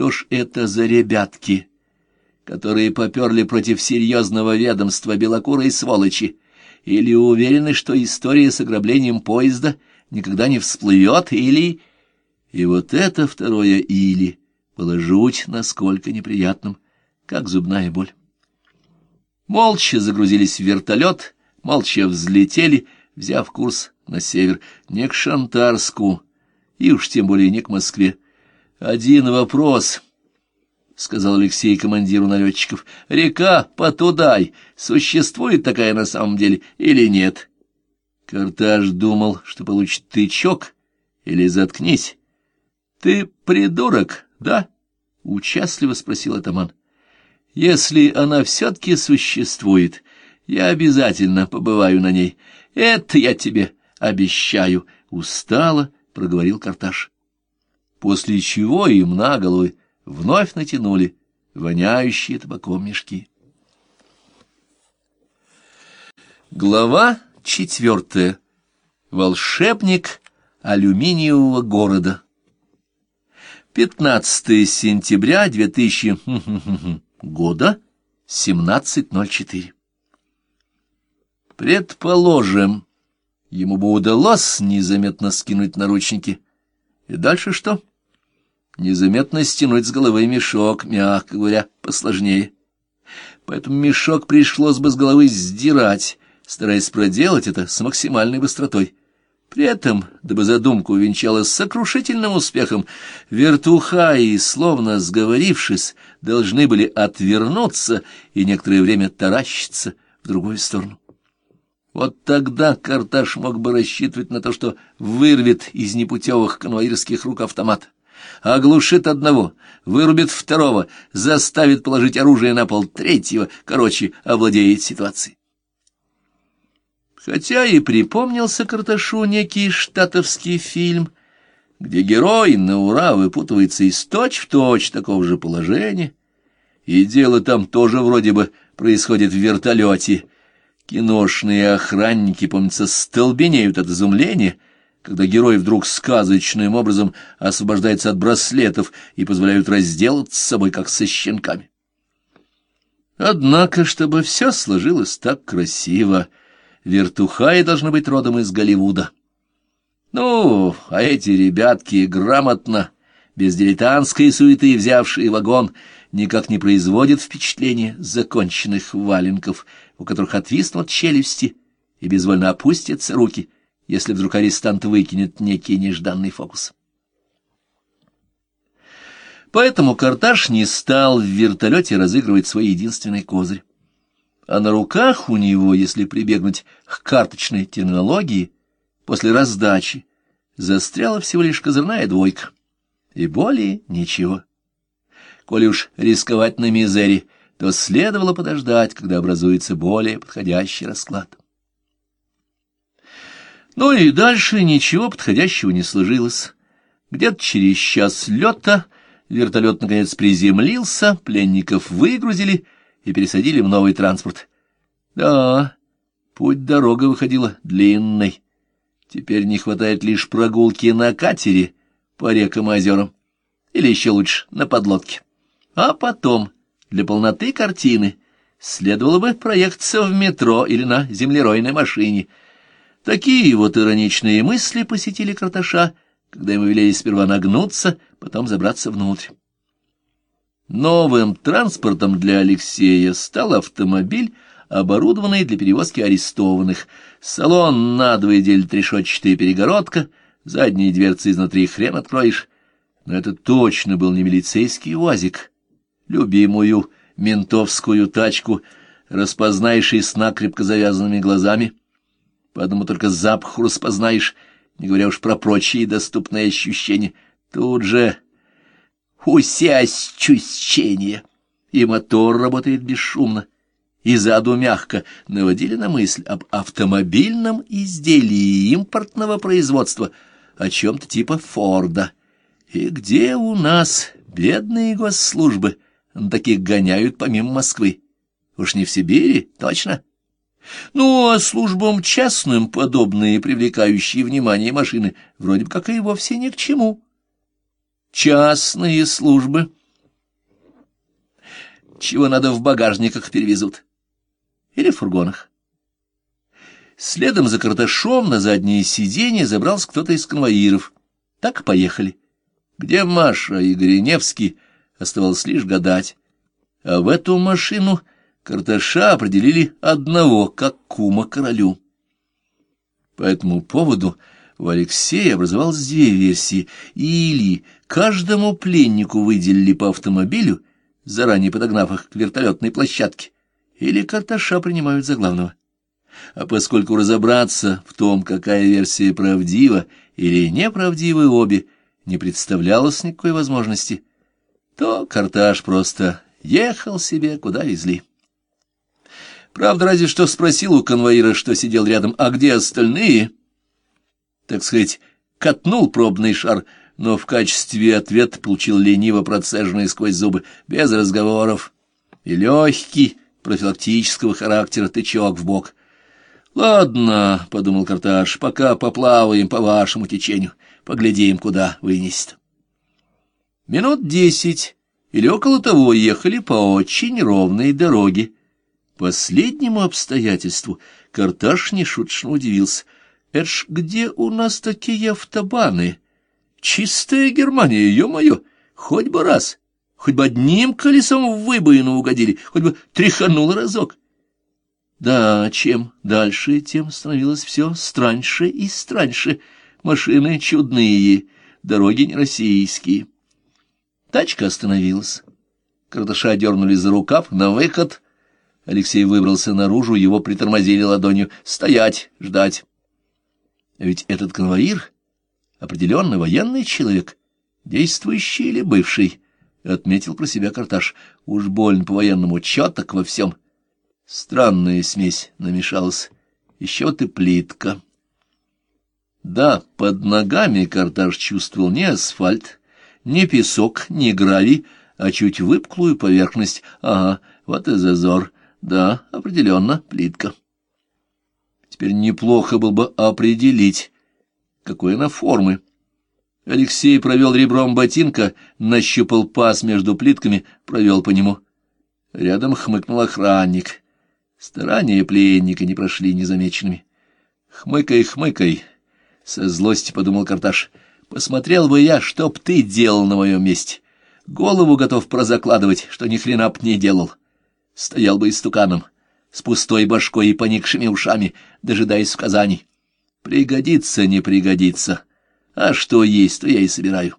Что ж это за ребятки, которые поперли против серьезного ведомства белокурой сволочи? Или уверены, что история с ограблением поезда никогда не всплывет, или... И вот это второе «или» было жуть насколько неприятным, как зубная боль. Молча загрузились в вертолет, молча взлетели, взяв курс на север, не к Шантарску, и уж тем более не к Москве. Один вопрос, — сказал Алексей командиру налетчиков, — река Потудай, существует такая на самом деле или нет? Карташ думал, что получит тычок или заткнись. — Ты придурок, да? — участливо спросил атаман. — Если она все-таки существует, я обязательно побываю на ней. Это я тебе обещаю, — устало проговорил Карташ. После чего им на головы вновь натянули воняющие табаком мешки. Глава четвертая. Волшебник алюминиевого города. 15 сентября 2000 года, 17.04. Предположим, ему бы удалось незаметно скинуть наручники. И дальше что? Незаметно стянуть с головы мешок, мягко говоря, посложнее. Поэтому мешок пришлось бы с головы сдирать, стараясь проделать это с максимальной быстротой. При этом, дабы задумка увенчалась сокрушительным успехом, вертухаи, словно сговорившись, должны были отвернуться и некоторое время таращиться в другую сторону. Вот тогда Карташ мог бы рассчитывать на то, что вырвет из непутевых конвоирских рук автомат, оглушит одного, вырубит второго, заставит положить оружие на пол третьего, короче, овладеет ситуацией. Хотя и припомнился Карташу некий штатовский фильм, где герой на ура выпутывается из точь-в-точь точь такого же положения, и дело там тоже вроде бы происходит в вертолете. Киношные охранники, помнится, столбенеют от изумления, когда герой вдруг сказочным образом освобождается от браслетов и позволяют разделаться с собой, как со щенками. Однако, чтобы все сложилось так красиво, — вертухаи должны быть родом из Голливуда. Ну, а эти ребятки грамотно, без дилетантской суеты взявшие вагон, никак не производят впечатления законченных валенков, у которых отвиснут челюсти и безвольно опустятся руки, если вдруг арестант выкинет некий нежданный фокус. Поэтому Карташ не стал в вертолете разыгрывать свой единственный козырь а на руках у него, если прибегнуть к карточной терминологии, после раздачи застряла всего лишь козырная двойка. И более ничего. Коли уж рисковать на мизере, то следовало подождать, когда образуется более подходящий расклад. Ну и дальше ничего подходящего не сложилось. Где-то через час лета вертолет наконец приземлился, пленников выгрузили — и пересадили в новый транспорт. Да, путь-дорога выходила длинной. Теперь не хватает лишь прогулки на катере по рекам и озерам, или еще лучше на подлодке. А потом, для полноты картины, следовало бы проехаться в метро или на землеройной машине. Такие вот ироничные мысли посетили Карташа, когда ему велели сперва нагнуться, потом забраться внутрь. Новым транспортом для Алексея стал автомобиль, оборудованный для перевозки арестованных. Салон надвое делит решетчатая перегородка, задние дверцы изнутри хрен откроешь. Но это точно был не милицейский УАЗик. Любимую ментовскую тачку распознаешь и с накрепко завязанными глазами. По одному только запаху распознаешь, не говоря уж про прочие доступные ощущения. Тут же усясь чувствения, и мотор работает бесшумно, и заду мягко наводили на мысль об автомобильном изделии импортного производства, о чем-то типа Форда. И где у нас бедные госслужбы? Таких гоняют помимо Москвы. Уж не в Сибири, точно. Ну, а службам частным подобные привлекающие внимание машины вроде бы как и вовсе ни к чему. Частные службы чего надо в багажниках перевезут. Или в фургонах. Следом за Карташом на заднее сиденье забрался кто-то из конвоиров. Так поехали. Где Маша и Гореневский, оставалось лишь гадать. А в эту машину Карташа определили одного, как кума королю. По этому поводу у Алексея образовалось две версии. Или каждому пленнику выделили по автомобилю, заранее подогнав их к вертолетной площадке, или Карташа принимают за главного. А поскольку разобраться в том, какая версия правдива или неправдивы обе, не представлялось никакой возможности, то Карташ просто ехал себе, куда везли. Правда, разве что спросил у конвоира, что сидел рядом, а где остальные? Так сказать, катнул пробный шар, но в качестве ответа получил лениво процеженный сквозь зубы, без разговоров, и легкий, профилактического характера тычок в бок. «Ладно», — подумал Карташ, — «пока поплаваем по вашему течению, поглядим, куда вынесет». Минут десять или около того ехали по очень ровной дороге. Последнему обстоятельству Карташ нешуточно удивился. «Это ж где у нас такие автобаны? Чистая Германия, ё-моё, хоть бы раз, хоть бы одним колесом в выбоину угодили, хоть бы тряханул разок». Да, чем дальше, тем становилось все страньше и страньше. Машины чудные, дороги не российские. Тачка остановилась. Карташа дернули за рукав на выход. Алексей выбрался наружу, его притормозили ладонью. Стоять, ждать. А ведь этот конвоир определенно военный человек, действующий или бывший, — отметил про себя Карташ. Уж больно по-военному четок во всем. Странная смесь намешалась. Еще ты плитка. Да, под ногами Карташ чувствовал не асфальт, не песок, не гравий, а чуть выпуклую поверхность. Ага, вот и зазор. Да, определенно, плитка. Теперь неплохо было бы определить, какой она формы. Алексей провел ребром ботинка, нащупал паз между плитками, провел по нему. Рядом хмыкнул охранник. Старания пленника не прошли незамеченными. «Хмыкай, хмыкай!» — со злости подумал Карташ. «Посмотрел бы я, что б ты делал на моем месте. Голову готов прозакладывать, что ни хрена б не делал. Стоял бы истуканом, с пустой башкой и поникшими ушами, дожидаясь сказаний. Пригодится, не пригодится. А что есть, то я и собираю.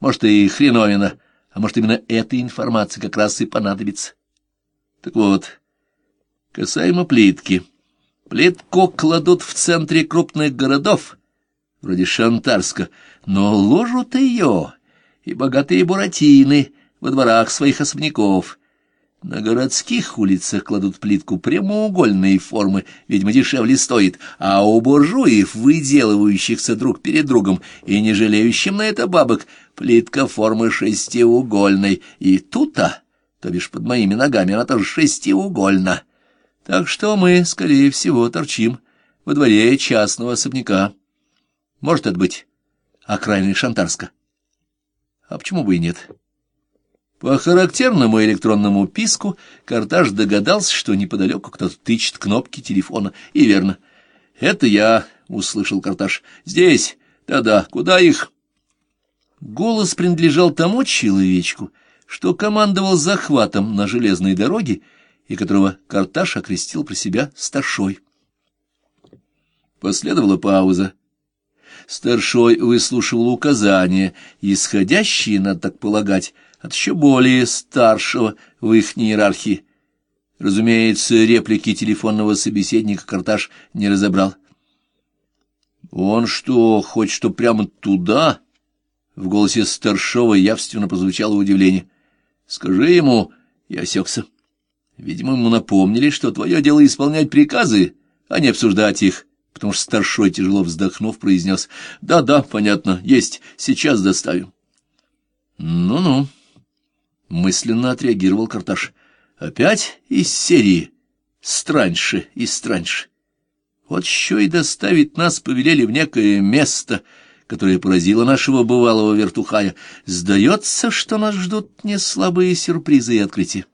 Может, и хреновина, а может, именно эта информация как раз и понадобится. Так вот...» Касаемо плитки. Плитку кладут в центре крупных городов, вроде Шантарска, но ложат ее и богатые буратины во дворах своих особняков. На городских улицах кладут плитку прямоугольной формы, видимо, дешевле стоит, а у буржуев, выделывающихся друг перед другом и не жалеющим на это бабок, плитка формы шестиугольной, и тут-то, то бишь под моими ногами, она тоже шестиугольна. Так что мы, скорее всего, торчим во дворе частного особняка. Может это быть окраины Шантарска. А почему бы и нет? По характерному электронному писку Карташ догадался, что неподалеку кто-то тычет кнопки телефона. И верно. «Это я», — услышал Карташ. «Здесь. Да-да. Куда их?» Голос принадлежал тому человечку, что командовал захватом на железной дороге и которого Карташ окрестил про себя старшой. Последовала пауза. Старшой выслушивал указания, исходящие, надо так полагать, от еще более старшего в их иерархии. Разумеется, реплики телефонного собеседника Карташ не разобрал. «Он что, хочет, что прямо туда?» В голосе старшего явственно прозвучало удивление. «Скажи ему...» — я осекся. Видимо, ему напомнили, что твое дело исполнять приказы, а не обсуждать их, потому что старшой, тяжело вздохнув, произнес «Да-да, понятно, есть, сейчас доставим». «Ну-ну», — мысленно отреагировал Карташ. «Опять из серии «Страньше и страньше». Вот еще и доставить нас повелели в некое место, которое поразило нашего бывалого вертухая. Сдается, что нас ждут неслабые сюрпризы и открытия.